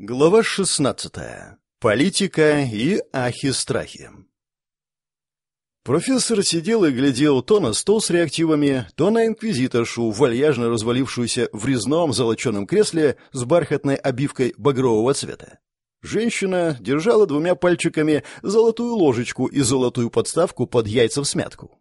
Глава 16. Политика и ахи-страхи. Профессор сидел и глядел то на стол с реактивами, то на инквизиторшу, вальяжно развалившуюся в резном золоченом кресле с бархатной обивкой багрового цвета. Женщина держала двумя пальчиками золотую ложечку и золотую подставку под яйца в смятку.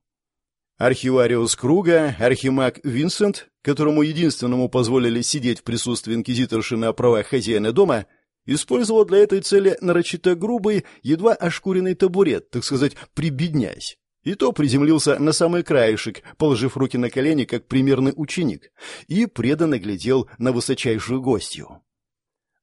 Архивариус Круга, архимаг Винсент, которому единственному позволили сидеть в присутствии инквизиторши на правах хозяина дома, использовал для этой цели нарочито грубый, едва ошкуренный табурет, так сказать, прибедняясь. И то приземлился на самый краешек, положив руки на колени, как примерный ученик, и преданно глядел на высочайшую гостью.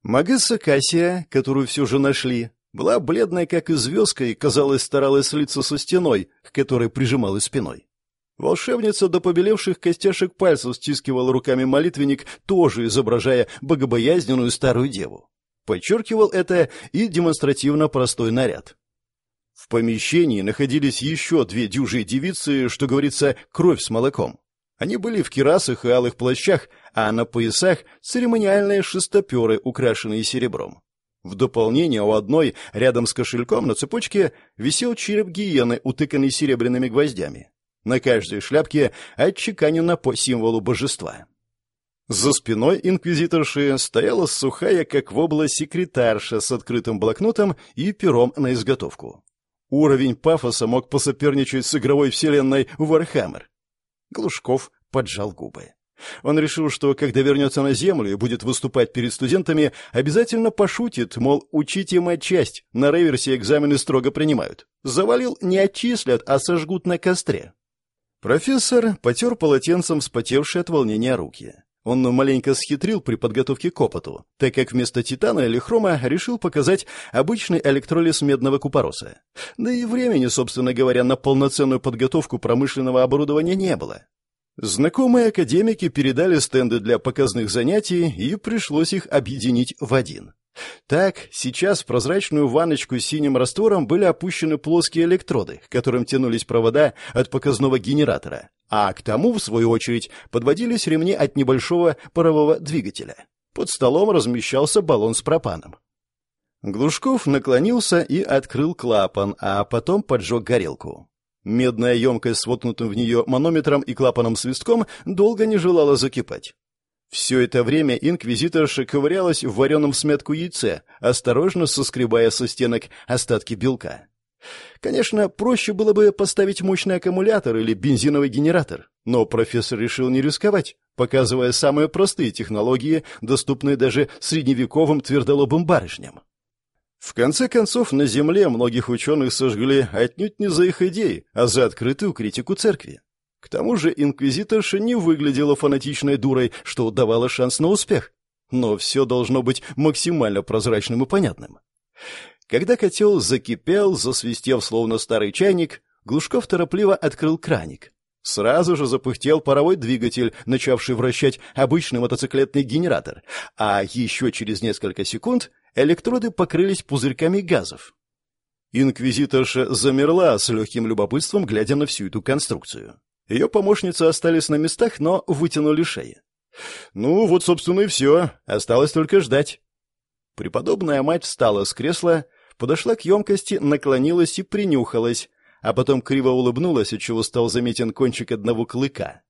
Магесса Кассия, которую все же нашли, была бледная, как и звездка, и, казалось, старалась слиться со стеной, к которой прижималась спиной. Волшебница до побелевших костяшек пальцев стискивала руками молитвенник, тоже изображая богобоязненную старую деву. Подчеркивал это и демонстративно простой наряд. В помещении находились еще две дюжие девицы, что говорится, кровь с молоком. Они были в кирасах и алых плащах, а на поясах церемониальные шестоперы, украшенные серебром. В дополнение у одной, рядом с кошельком на цепочке, висел череп гиены, утыканный серебряными гвоздями. На каждой шляпке отчеканено по символу божества. За спиной инквизиторши стояла сухая, как вобла, секретарша с открытым блокнотом и пером на изготовку. Уровень пафоса мог посоперничать с игровой вселенной Warhammer. Глушков поджал губы. Он решил, что когда вернется на Землю и будет выступать перед студентами, обязательно пошутит, мол, учите часть, на реверсе экзамены строго принимают. Завалил не отчислят, а сожгут на костре. Профессор потер полотенцем вспотевшие от волнения руки. Он маленько схитрил при подготовке к опыту, так как вместо титана или хрома решил показать обычный электролиз медного купороса. Да и времени, собственно говоря, на полноценную подготовку промышленного оборудования не было. Знакомые академики передали стенды для показных занятий, и пришлось их объединить в один. Так, сейчас в прозрачную ванночку с синим раствором были опущены плоские электроды, к которым тянулись провода от показного генератора, а к тому, в свою очередь, подводились ремни от небольшого парового двигателя. Под столом размещался баллон с пропаном. Глушков наклонился и открыл клапан, а потом поджег горелку. Медная емкость с воткнутым в нее манометром и клапаном-свистком долго не желала закипать. Все это время инквизиторша ковырялась в вареном в смятку яйце, осторожно соскребая со стенок остатки белка. Конечно, проще было бы поставить мощный аккумулятор или бензиновый генератор, но профессор решил не рисковать, показывая самые простые технологии, доступные даже средневековым твердолобым барышням. В конце концов, на Земле многих ученых сожгли отнюдь не за их идеи, а за открытую критику церкви. К тому же инквизиторша не выглядела фанатичной дурой, что давало шанс на успех. Но все должно быть максимально прозрачным и понятным. Когда котел закипел, засвистев словно старый чайник, Глушков торопливо открыл краник. Сразу же запыхтел паровой двигатель, начавший вращать обычный мотоциклетный генератор, а еще через несколько секунд электроды покрылись пузырьками газов. Инквизиторша замерла с легким любопытством, глядя на всю эту конструкцию. Ее помощницы остались на местах, но вытянули шеи. Ну, вот, собственно, и все. Осталось только ждать. Преподобная мать встала с кресла, подошла к емкости, наклонилась и принюхалась, а потом криво улыбнулась, отчего стал заметен кончик одного клыка.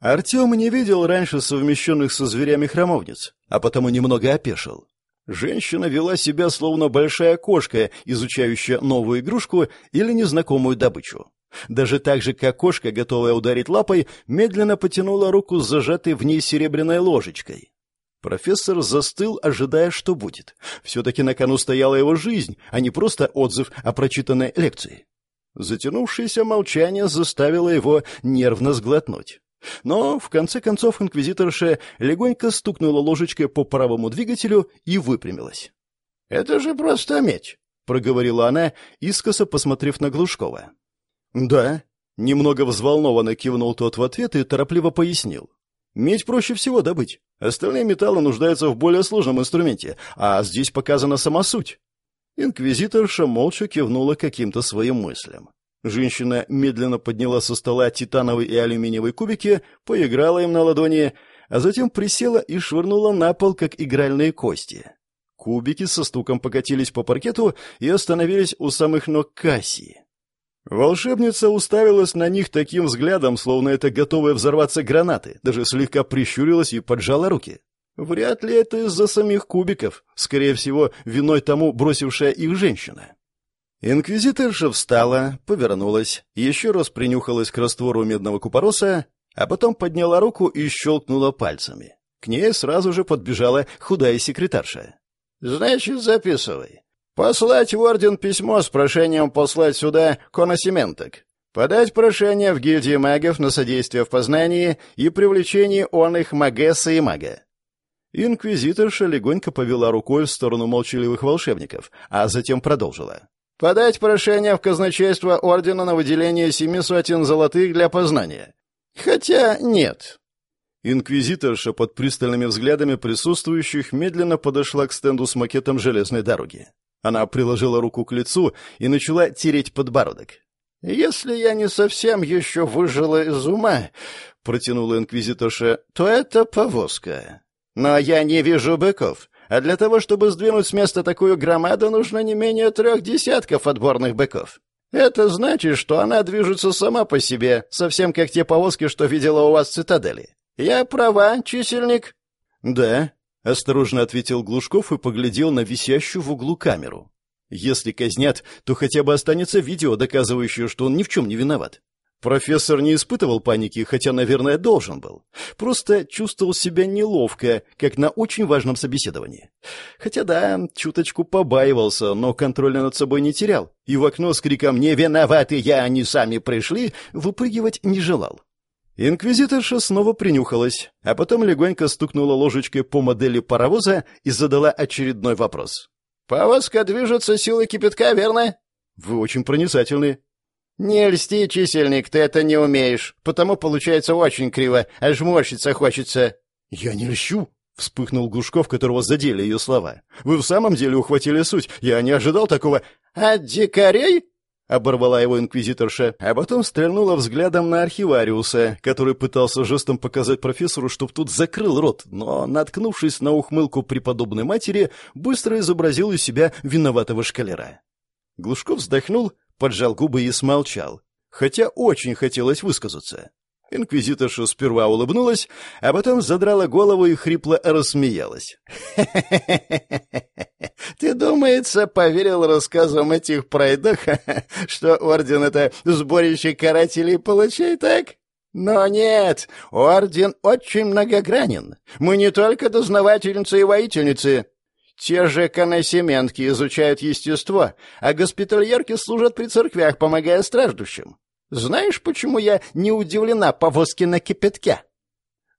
Артем не видел раньше совмещенных со зверями храмовниц, а потому немного опешил. Женщина вела себя словно большая кошка, изучающая новую игрушку или незнакомую добычу. Даже так же, как кошка, готовая ударить лапой, медленно потянула руку с зажатой в ней серебряной ложечкой. Профессор застыл, ожидая, что будет. Все-таки на кону стояла его жизнь, а не просто отзыв о прочитанной лекции. Затянувшееся молчание заставило его нервно сглотнуть. Но, в конце концов, инквизиторша легонько стукнула ложечкой по правому двигателю и выпрямилась. — Это же просто медь, — проговорила она, искоса посмотрев на Глушкова. «Да». Немного взволнованно кивнул тот в ответ и торопливо пояснил. «Медь проще всего добыть. Остальные металлы нуждаются в более сложном инструменте, а здесь показана сама суть». Инквизиторша молча кивнула каким-то своим мыслям. Женщина медленно подняла со стола титановые и алюминиевые кубики, поиграла им на ладони, а затем присела и швырнула на пол, как игральные кости. Кубики со стуком покатились по паркету и остановились у самых ног Кассии. Волшебница уставилась на них таким взглядом, словно это готовые взорваться гранаты, даже слегка прищурилась и поджала руки. Вряд ли это из-за самих кубиков, скорее всего, виной тому бросившая их женщина. Инквизиторша встала, повернулась, еще раз принюхалась к раствору медного купороса, а потом подняла руку и щелкнула пальцами. К ней сразу же подбежала худая секретарша. «Значит, записывай. Послать в орден письмо с прошением послать сюда коносементок. Подать прошение в гильдии магов на содействие в познании и привлечении он их магесса и мага. Инквизиторша легонько повела рукой в сторону молчаливых волшебников, а затем продолжила. «Подать прошение в казначейство ордена на выделение семи сотен золотых для познания. Хотя нет, Инквизиторша под пристальными взглядами присутствующих медленно подошла к стенду с макетом железной дороги. Она приложила руку к лицу и начала тереть подбородок. «Если я не совсем еще выжила из ума», — протянула инквизиторша, — «то это повозка. Но я не вижу быков, а для того, чтобы сдвинуть с места такую громаду, нужно не менее трех десятков отборных быков. Это значит, что она движется сама по себе, совсем как те повозки, что видела у вас в цитадели. «Я права, чисельник?» «Да», — осторожно ответил Глушков и поглядел на висящую в углу камеру. «Если казнят, то хотя бы останется видео, доказывающее, что он ни в чем не виноват». Профессор не испытывал паники, хотя, наверное, должен был. Просто чувствовал себя неловко, как на очень важном собеседовании. Хотя да, чуточку побаивался, но контроля над собой не терял. И в окно с криком «Не виноваты я, они сами пришли!» выпрыгивать не желал. Инквизиторша снова принюхалась, а потом легонько стукнула ложечкой по модели паровоза и задала очередной вопрос. «Повозка движется силой кипятка, верно?» «Вы очень проницательны». «Не льсти, чисельник, ты это не умеешь, потому получается очень криво, аж морщиться хочется». «Я не льщу», — вспыхнул Глушков, которого задели ее слова. «Вы в самом деле ухватили суть, я не ожидал такого...» «От дикарей?» Оборвала его инквизиторша, а потом стрельнула взглядом на архивариуса, который пытался жестом показать профессору, чтоб тут закрыл рот, но, наткнувшись на ухмылку преподобной матери, быстро изобразил из себя виноватого шкалера. Глушков вздохнул, поджал губы и смолчал, хотя очень хотелось высказаться. Инквизиторша сперва улыбнулась, а потом задрала голову и хрипло рассмеялась. Ты, думается, поверил рассказам этих пройдох, что орден — это сборище карателей палачей, так? Но нет, орден очень многогранен. Мы не только дознавательницы и воительницы. Те же коносементки изучают естество, а госпитальерки служат при церквях, помогая страждущим. Знаешь, почему я не удивлена повозке на кипятке?»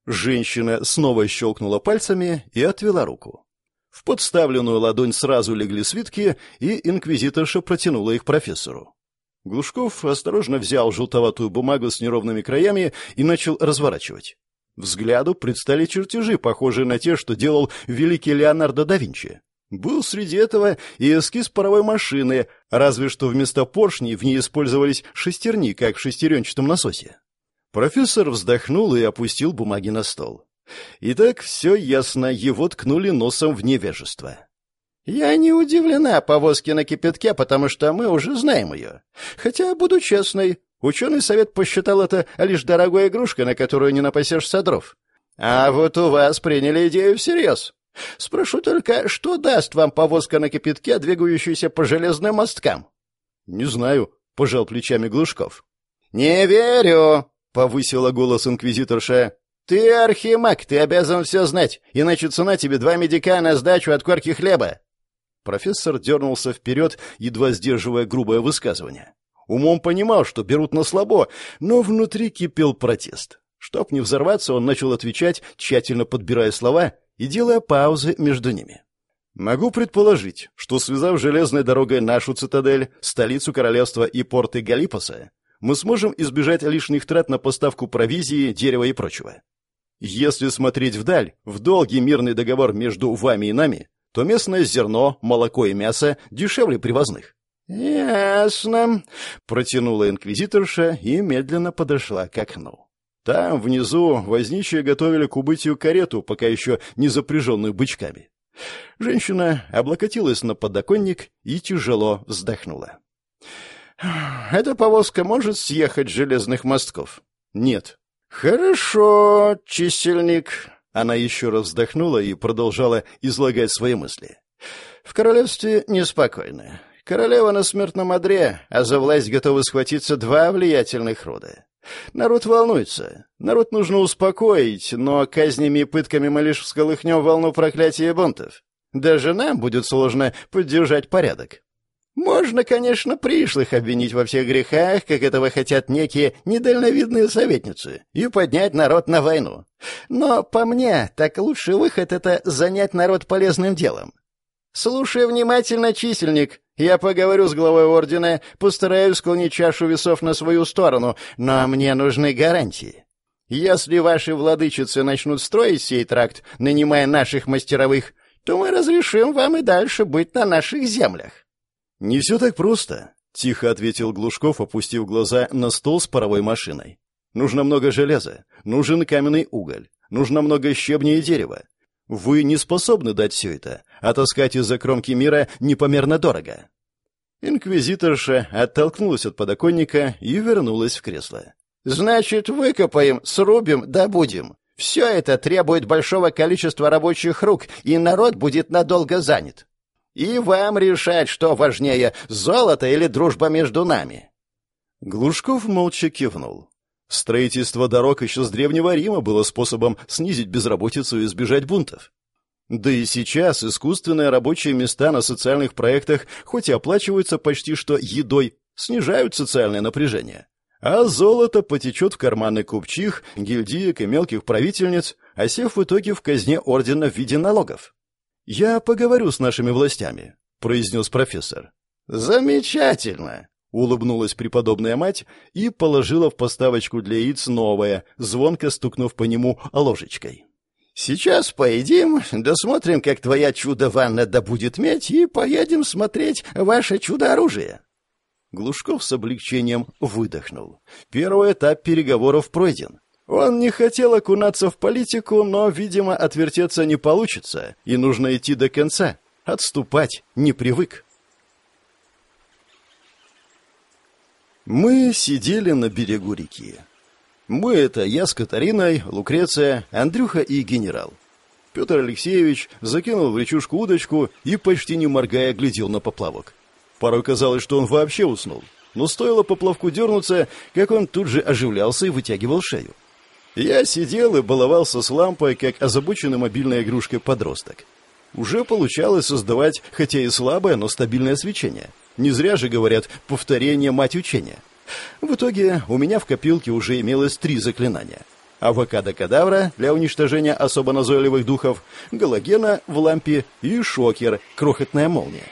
Женщина снова щелкнула пальцами и отвела руку. В подставленную ладонь сразу легли свитки, и инквизиторша протянула их профессору. Глушков осторожно взял желтоватую бумагу с неровными краями и начал разворачивать. Взгляду предстали чертежи, похожие на те, что делал великий Леонардо да Винчи. Был среди этого и эскиз паровой машины, разве что вместо поршней в ней использовались шестерни, как в шестеренчатом насосе. Профессор вздохнул и опустил бумаги на стол. Итак, все ясно, его ткнули носом в невежество. «Я не удивлена повозке на кипятке, потому что мы уже знаем ее. Хотя, буду честной, ученый совет посчитал это лишь дорогой игрушкой, на которую не напасешься дров. А вот у вас приняли идею всерьез. Спрошу только, что даст вам повозка на кипятке, двигающаяся по железным мосткам? — Не знаю, — пожал плечами Глушков. — Не верю, — повысила голос инквизиторша. — Ты архимаг, ты обязан все знать, иначе цена тебе два медика на сдачу от корки хлеба. Профессор дернулся вперед, едва сдерживая грубое высказывание. Умом понимал, что берут на слабо, но внутри кипел протест. Чтоб не взорваться, он начал отвечать, тщательно подбирая слова и делая паузы между ними. Могу предположить, что, связав железной дорогой нашу цитадель, столицу королевства и порты Галипоса, мы сможем избежать лишних трат на поставку провизии, дерева и прочего. Если смотреть вдаль, в долгий мирный договор между вами и нами, то местное зерно, молоко и мясо дешевле привозных. «Ясно», — протянула инквизиторша и медленно подошла к окну. Там, внизу, возничие готовили к убытию карету, пока еще не запряженную бычками. Женщина облокотилась на подоконник и тяжело вздохнула. «Эта повозка может съехать с железных мостков?» «Нет». «Хорошо, чисельник». Она еще раз вздохнула и продолжала излагать свои мысли. «В королевстве неспокойно. Королева на смертном одре, а за власть готовы схватиться два влиятельных рода. Народ волнуется. Народ нужно успокоить, но казнями и пытками мы лишь всколыхнем волну проклятия и бунтов. Даже нам будет сложно поддержать порядок. Можно, конечно, пришлых обвинить во всех грехах, как этого хотят некие недальновидные советницы, и поднять народ на войну. Но, по мне, так лучший выход — это занять народ полезным делом. Слушай внимательно, чисельник. Я поговорю с главой ордена, постараюсь склонить чашу весов на свою сторону, но мне нужны гарантии. Если ваши владычицы начнут строить сей тракт, нанимая наших мастеровых, то мы разрешим вам и дальше быть на наших землях. «Не все так просто», — тихо ответил Глушков, опустив глаза на стол с паровой машиной. «Нужно много железа, нужен каменный уголь, нужно много щебня и дерева. Вы не способны дать все это, а таскать из-за кромки мира непомерно дорого». Инквизиторша оттолкнулась от подоконника и вернулась в кресло. «Значит, выкопаем, срубим, добудем. Все это требует большого количества рабочих рук, и народ будет надолго занят. И вам решать, что важнее, золото или дружба между нами. Глушков молча кивнул. Строительство дорог еще с Древнего Рима было способом снизить безработицу и избежать бунтов. Да и сейчас искусственные рабочие места на социальных проектах, хоть и оплачиваются почти что едой, снижают социальное напряжение. А золото потечет в карманы купчих, гильдиек и мелких правительниц, осев в итоге в казне ордена в виде налогов. «Я поговорю с нашими властями», — произнес профессор. «Замечательно!» — улыбнулась преподобная мать и положила в поставочку для яиц новое, звонко стукнув по нему ложечкой. «Сейчас поедим, досмотрим, как твоя чудо-ванна добудет медь, и поедем смотреть ваше чудо-оружие». Глушков с облегчением выдохнул. Первый этап переговоров пройден. Он не хотел окунаться в политику, но, видимо, отвертеться не получится, и нужно идти до конца. Отступать не привык. Мы сидели на берегу реки. Мы — это я с Катариной, Лукреция, Андрюха и генерал. Петр Алексеевич закинул в речушку удочку и, почти не моргая, глядел на поплавок. Порой казалось, что он вообще уснул. Но стоило поплавку дернуться, как он тут же оживлялся и вытягивал шею. Я сидел и баловался с лампой, как озабоченный мобильной игрушкой подросток. Уже получалось создавать, хотя и слабое, но стабильное свечение. Не зря же говорят «повторение – мать учения». В итоге у меня в копилке уже имелось три заклинания. Авокадо-кадавра для уничтожения особо назойливых духов, галогена в лампе и шокер – крохотная молния.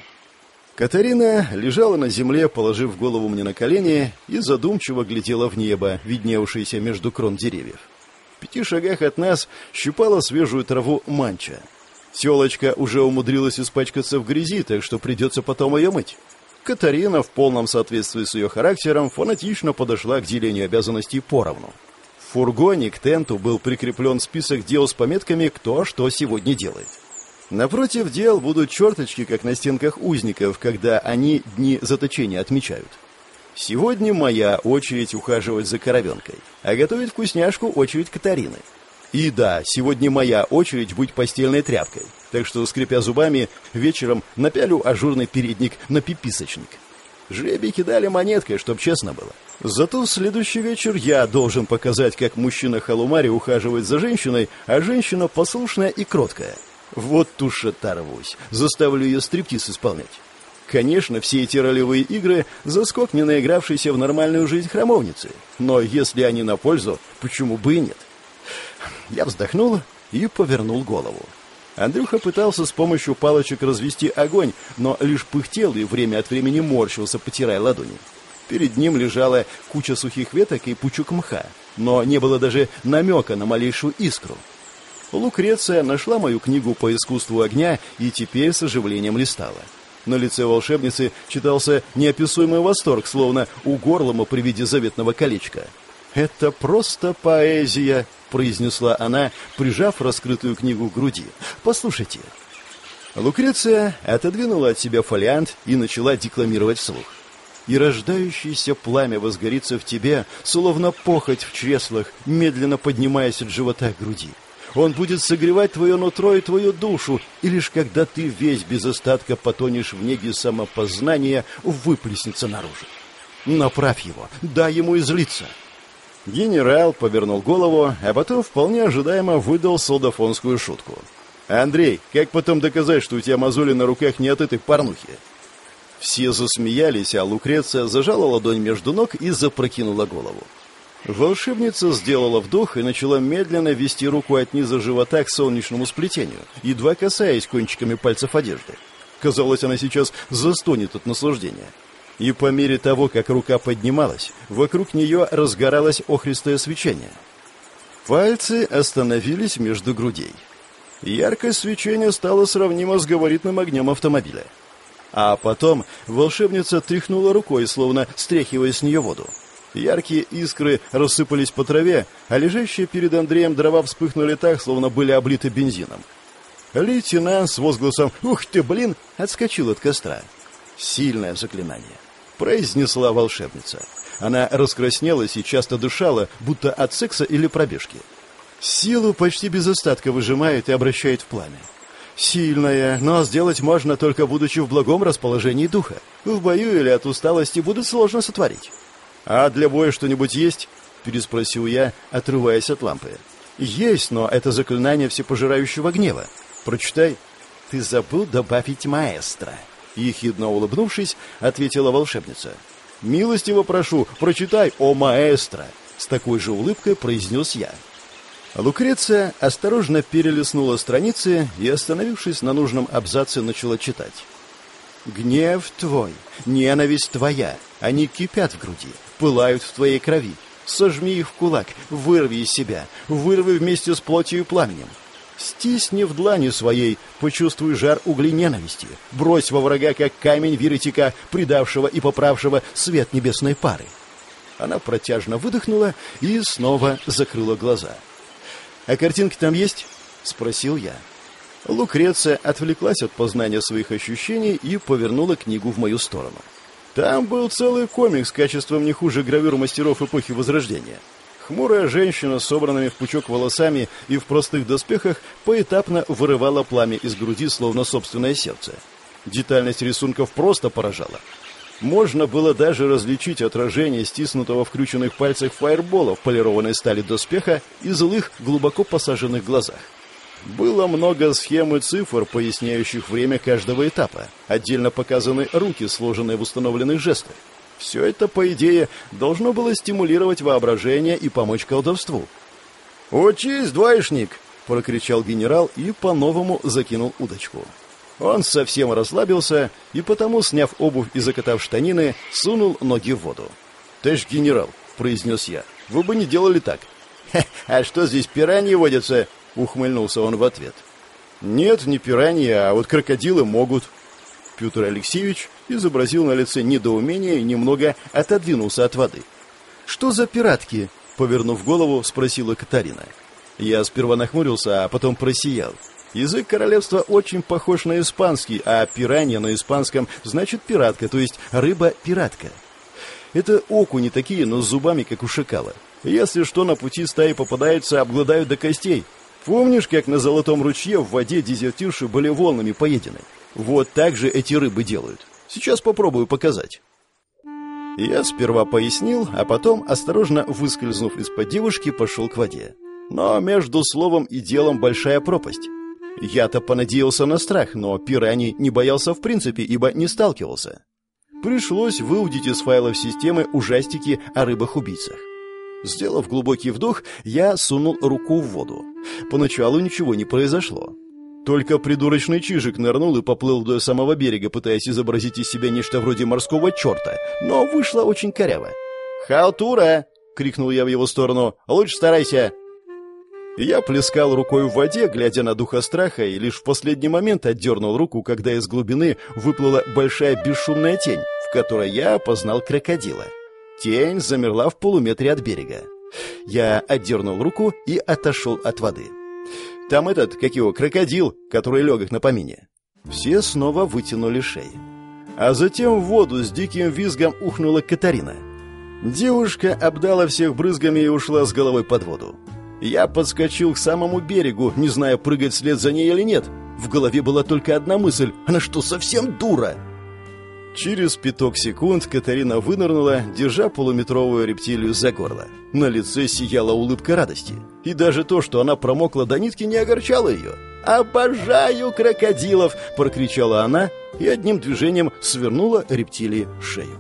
Катарина лежала на земле, положив голову мне на колени, и задумчиво глядела в небо, видневшееся между крон деревьев. В пяти шагах от нас щипала свежую траву манча. Телочка уже умудрилась испачкаться в грязи, так что придется потом ее мыть. Катарина, в полном соответствии с ее характером, фанатично подошла к делению обязанностей поровну. В фургоне к тенту был прикреплен список дел с пометками «Кто что сегодня делает». Напротив дел будут черточки, как на стенках узников, когда они дни заточения отмечают. Сегодня моя очередь ухаживать за коровенкой, а готовить вкусняшку очередь Катарины. И да, сегодня моя очередь быть постельной тряпкой, так что, скрипя зубами, вечером напялю ажурный передник на пиписочник. Жребий кидали монеткой, чтоб честно было. Зато в следующий вечер я должен показать, как мужчина Халумари ухаживает за женщиной, а женщина послушная и кроткая – вот уж оторвусь. Заставлю ее стриптиз исполнять. Конечно, все эти ролевые игры – заскок не наигравшейся в нормальную жизнь храмовницы. Но если они на пользу, почему бы и нет? Я вздохнул и повернул голову. Андрюха пытался с помощью палочек развести огонь, но лишь пыхтел и время от времени морщился, потирая ладони. Перед ним лежала куча сухих веток и пучок мха, но не было даже намека на малейшую искру. Лукреция нашла мою книгу по искусству огня и теперь с оживлением листала. На лице волшебницы читался неописуемый восторг, словно у горлома при виде заветного колечка. «Это просто поэзия», — произнесла она, прижав раскрытую книгу к груди. «Послушайте». Лукреция отодвинула от себя фолиант и начала декламировать вслух. «И рождающееся пламя возгорится в тебе, словно похоть в чреслах, медленно поднимаясь от живота к груди. Он будет согревать твое нутро и твою душу, и лишь когда ты весь без остатка потонешь в неге самопознания, выплеснется наружу. Направь его, дай ему излиться». Генерал повернул голову, а потом вполне ожидаемо выдал солдафонскую шутку. «Андрей, как потом доказать, что у тебя мозоли на руках не от этой порнухи?» Все засмеялись, а Лукреция зажала ладонь между ног и запрокинула голову. Волшебница сделала вдох и начала медленно вести руку от низа живота к солнечному сплетению, едва касаясь кончиками пальцев одежды. Казалось, она сейчас застонет от наслаждения. И по мере того, как рука поднималась, вокруг нее разгоралось охристое свечение. Пальцы остановились между грудей. Яркость свечения стала сравнима с габаритным огнем автомобиля. А потом волшебница тряхнула рукой, словно стряхивая с нее воду. Яркие искры рассыпались по траве, а лежащие перед Андреем дрова вспыхнули так, словно были облиты бензином. Лейтенант с возгласом «Ух ты, блин!» отскочил от костра. Сильное заклинание. Произнесла волшебница. Она раскраснелась и часто дышала, будто от секса или пробежки. Силу почти без остатка выжимает и обращает в пламя. Сильная, но сделать можно только будучи в благом расположении духа. В бою или от усталости будет сложно сотворить. «А для боя что-нибудь есть?» — переспросил я, отрываясь от лампы. «Есть, но это заклинание всепожирающего гнева. Прочитай». «Ты забыл добавить маэстро», — ехидно улыбнувшись, ответила волшебница. «Милостиво прошу, прочитай, о маэстро!» — с такой же улыбкой произнес я. Лукреция осторожно перелистнула страницы и, остановившись на нужном абзаце, начала читать. «Гнев твой, ненависть твоя, они кипят в груди, пылают в твоей крови. Сожми их в кулак, вырви из себя, вырви вместе с плотью и пламенем. Стисни в длани своей, почувствуй жар углей ненависти, брось во врага, как камень виритика, предавшего и поправшего свет небесной пары». Она протяжно выдохнула и снова закрыла глаза. — «А картинки там есть?» — спросил я. Лукреция отвлеклась от познания своих ощущений и повернула книгу в мою сторону. Там был целый комикс качеством не хуже гравюр мастеров эпохи Возрождения. Хмурая женщина с собранными в пучок волосами и в простых доспехах поэтапно вырывала пламя из груди, словно собственное сердце. Детальность рисунков просто поражала. Можно было даже различить отражение стиснутого в крюченных пальцах фаербола в полированной стали доспеха и злых, глубоко посаженных глазах. Было много схем и цифр, поясняющих время каждого этапа. Отдельно показаны руки, сложенные в установленных жестах. Все это, по идее, должно было стимулировать воображение и помочь колдовству. «Учись, двоечник!» — прокричал генерал и по-новому закинул удочку. Он совсем расслабился и потому, сняв обувь и закатав штанины, сунул ноги в воду. «Товарищ генерал», — произнес я, — «вы бы не делали так». «А что здесь, пираньи водятся?» — ухмыльнулся он в ответ. «Нет, не пираньи, а вот крокодилы могут». Петр Алексеевич изобразил на лице недоумение и немного отодвинулся от воды. «Что за пиратки?» — повернув голову, спросила Катарина. Я сперва нахмурился, а потом просиял. Язык королевства очень похож на испанский, а пиранья на испанском значит пиратка, то есть рыба-пиратка. Это окуни такие, но с зубами, как у шакала. Если что на пути стаи попадаются, обгладают до костей. Помнишь, как на Золотом ручье в воде дезертирши были волнами поедены? Вот так же эти рыбы делают. Сейчас попробую показать. Я сперва пояснил, а потом, осторожно выскользнув из-под девушки, пошел к воде. Но между словом и делом большая пропасть. Я-то понадеялся на страх, но пираний не боялся в принципе, ибо не сталкивался. Пришлось выудить из файлов системы ужастики о рыбах-убийцах. Сделав глубокий вдох, я сунул руку в воду. Поначалу ничего не произошло. Только придурочный чижик нырнул и поплыл до самого берега, пытаясь изобразить из себя нечто вроде морского черта, но вышло очень коряво. «Халтура!» — крикнул я в его сторону. «Лучше старайся!» Я плескал рукой в воде, глядя на духа страха, и лишь в последний момент отдернул руку, когда из глубины выплыла большая бесшумная тень, в которой я опознал крокодила. Тень замерла в полуметре от берега. Я отдернул руку и отошел от воды. Там этот, как его, крокодил, который лег их на помине. Все снова вытянули шеи. А затем в воду с диким визгом ухнула Катарина. Девушка обдала всех брызгами и ушла с головой под воду. Я подскочил к самому берегу, не зная, прыгать вслед за ней или нет. В голове была только одна мысль. Она что, совсем дура? Через пяток секунд Катарина вынырнула, держа полуметровую рептилию за горло. На лице сияла улыбка радости. И даже то, что она промокла до нитки, не огорчало ее. «Обожаю крокодилов!» – прокричала она и одним движением свернула рептилии шею.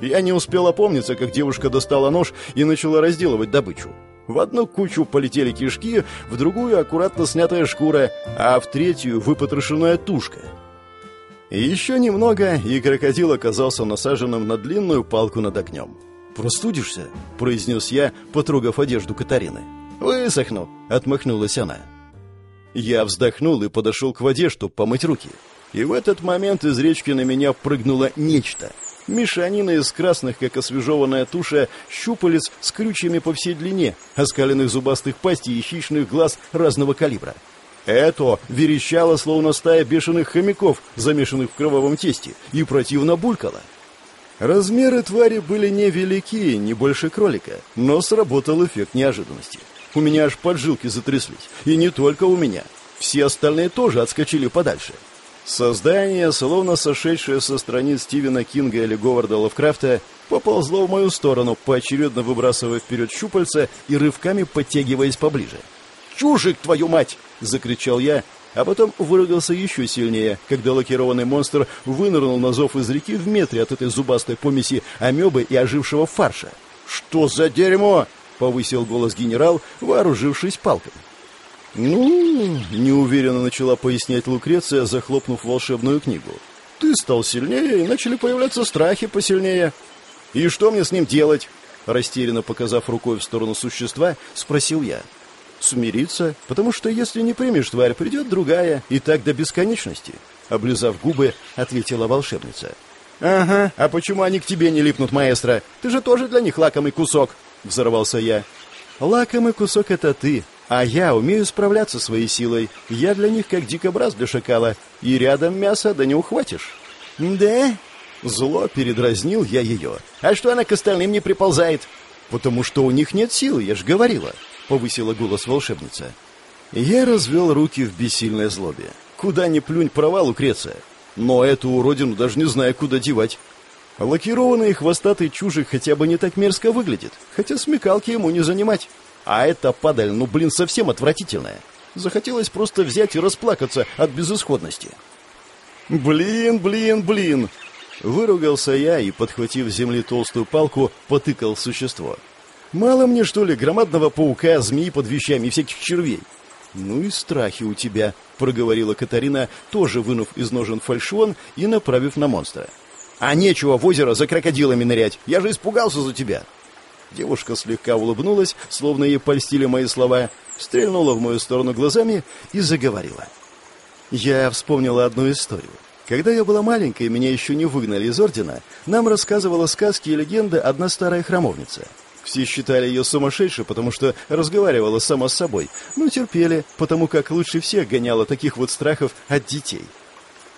Я не успел опомниться, как девушка достала нож и начала разделывать добычу. В одну кучу полетели кишки, в другую аккуратно снятая шкура, а в третью выпотрошенная тушка. Еще немного, и крокодил оказался насаженным на длинную палку над огнем. «Простудишься?» – произнес я, потрогав одежду Катарины. «Высохну», – отмахнулась она. Я вздохнул и подошел к воде, чтобы помыть руки. И в этот момент из речки на меня прыгнуло нечто. Мешанина из красных, как освежеванная туша, щупалец с крючьями по всей длине, оскаленных зубастых пастей и хищных глаз разного калибра. Это верещало, словно стая бешеных хомяков, замешанных в кровавом тесте, и противно булькало. Размеры твари были невелики, не больше кролика, но сработал эффект неожиданности. У меня аж поджилки затряслись. И не только у меня. Все остальные тоже отскочили подальше. Создание, словно сошедшее со страниц Стивена Кинга или Говарда Лавкрафта, поползло в мою сторону, поочередно выбрасывая вперед щупальца и рывками подтягиваясь поближе. «Чужик, твою мать!» — закричал я, а потом выругался еще сильнее, когда лакированный монстр вынырнул на зов из реки в метре от этой зубастой помеси амебы и ожившего фарша. «Что за дерьмо?» повысил голос генерал, вооружившись палкой. «Ну...» — неуверенно начала пояснять Лукреция, захлопнув волшебную книгу. «Ты стал сильнее, и начали появляться страхи посильнее. И что мне с ним делать?» Растерянно показав рукой в сторону существа, спросил я. «Смириться, потому что если не примешь тварь, придет другая, и так до бесконечности». Облизав губы, ответила волшебница. «Ага, а почему они к тебе не липнут, маэстро? Ты же тоже для них лакомый кусок!» — взорвался я. «Лакомый кусок — это ты, а я умею справляться своей силой. Я для них как дикобраз для шакала, и рядом мясо да не ухватишь». «Да?» Зло передразнил я ее. «А что она к остальным не приползает?» «Потому что у них нет силы, я ж говорила», — повысила голос волшебница. Я развел руки в бессильной злобе. «Куда ни плюнь провал, Лукреция. Но эту уродину даже не знаю, куда девать. Лакированный хвостатый чужик хотя бы не так мерзко выглядит, хотя смекалки ему не занимать. А эта падаль, ну блин, совсем отвратительная. Захотелось просто взять и расплакаться от безысходности. «Блин, блин, блин!» Выругался я и, подхватив с земли толстую палку, потыкал существо. «Мало мне, что ли, громадного паука, змеи под вещами и всяких червей?» «Ну и страхи у тебя», — проговорила Катарина, тоже вынув из ножен фальшон и направив на монстра. А нечего в озеро за крокодилами нырять. Я же испугался за тебя. Девушка слегка улыбнулась, словно ей польстили мои слова, стрельнула в мою сторону глазами и заговорила. Я вспомнила одну историю. Когда я была маленькой, меня еще не выгнали из ордена, нам рассказывала сказки и легенды одна старая храмовница. Все считали ее сумасшедшей, потому что разговаривала сама с собой, но терпели, потому как лучше всех гоняла таких вот страхов от детей.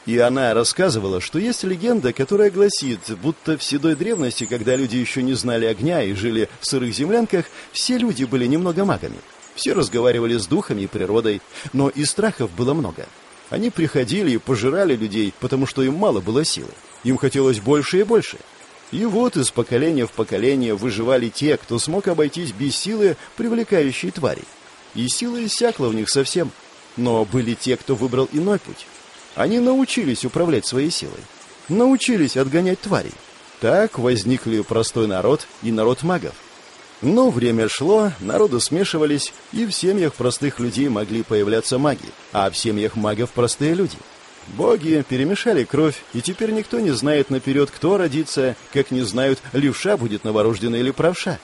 И она рассказывала, что есть легенда, которая гласит, будто в седой древности, когда люди еще не знали огня и жили в сырых землянках, все люди были немного магами. Все разговаривали с духами и природой, но и страхов было много. Они приходили и пожирали людей, потому что им мало было силы. Им хотелось больше и больше. И вот из поколения в поколение выживали те, кто смог обойтись без силы, привлекающей твари. И сила иссякла в них совсем. Но были те, кто выбрал иной путь. Они научились управлять своей силой. Научились отгонять тварей. Так возникли простой народ и народ магов. Но время шло, народы смешивались, и в семьях простых людей могли появляться маги, а в семьях магов простые люди. Боги перемешали кровь, и теперь никто не знает наперед, кто родится, как не знают, левша будет новорожденный или правша.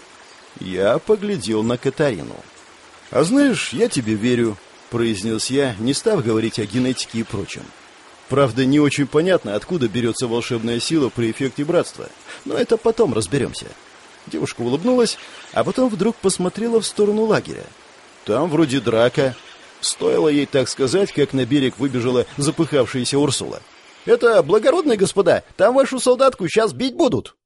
Я поглядел на Катарину. «А знаешь, я тебе верю», — произнес я, не став говорить о генетике и прочем. Правда, не очень понятно, откуда берется волшебная сила при эффекте братства. Но это потом разберемся. Девушка улыбнулась, а потом вдруг посмотрела в сторону лагеря. Там вроде драка. Стоило ей так сказать, как на берег выбежала запыхавшаяся Урсула. «Это благородные господа, там вашу солдатку сейчас бить будут!»